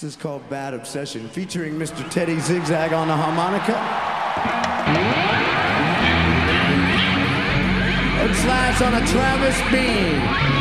This is called Bad Obsession, featuring Mr. Teddy Zigzag on the harmonica. And Slash on a Travis Bean.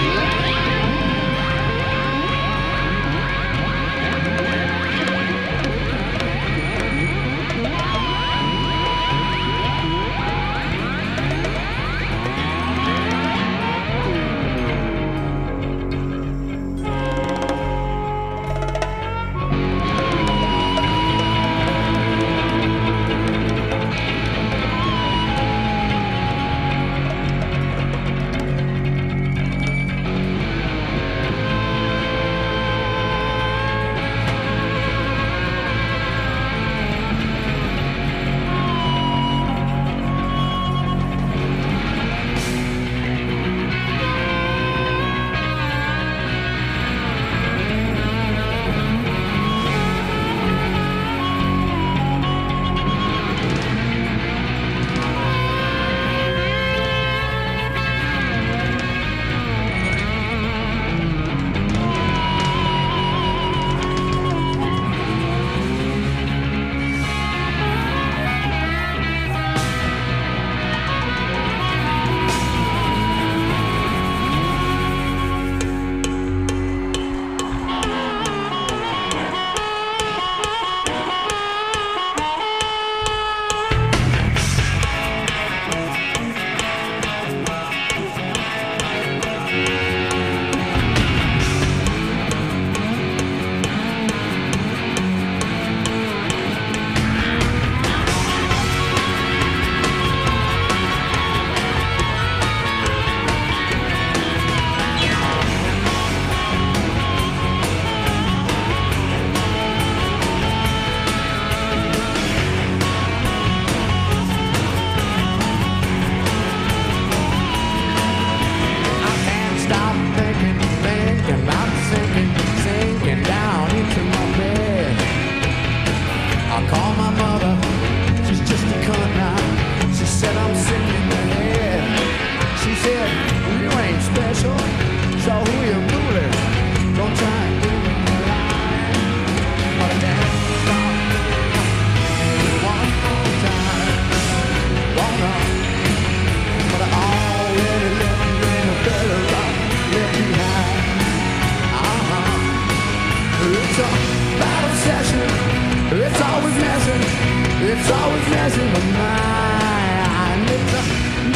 Mine. It's a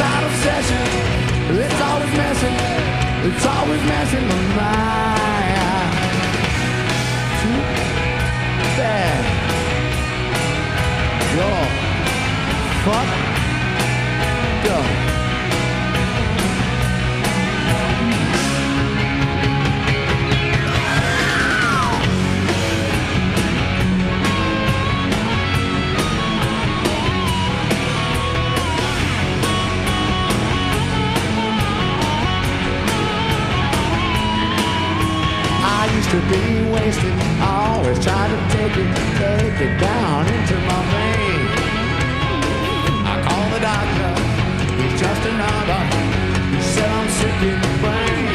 bad obsession. It's always messing. It's always messing my mind. Too bad. You're fucked wasted, always trying to take it, take it down into my vein. I call the doctor, he's just another. He said I'm sick in the brain.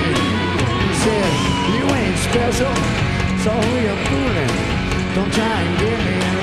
He said, you ain't special, so who you fooling? Don't try and get me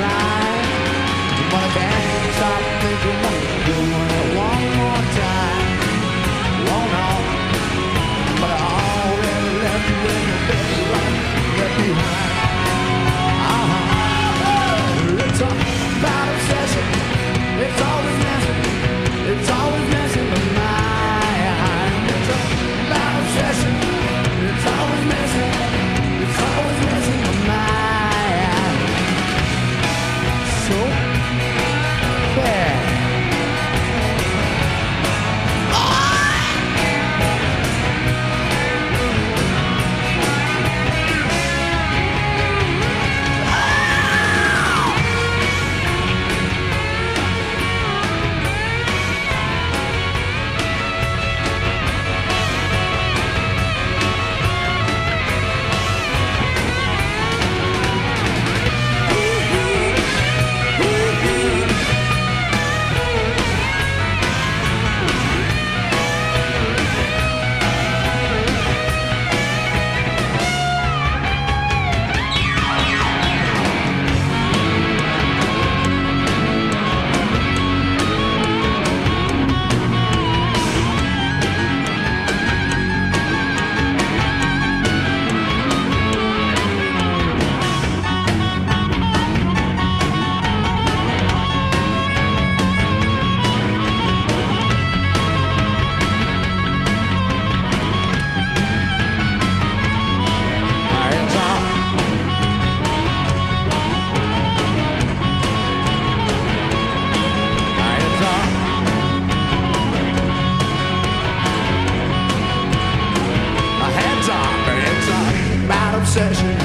sais,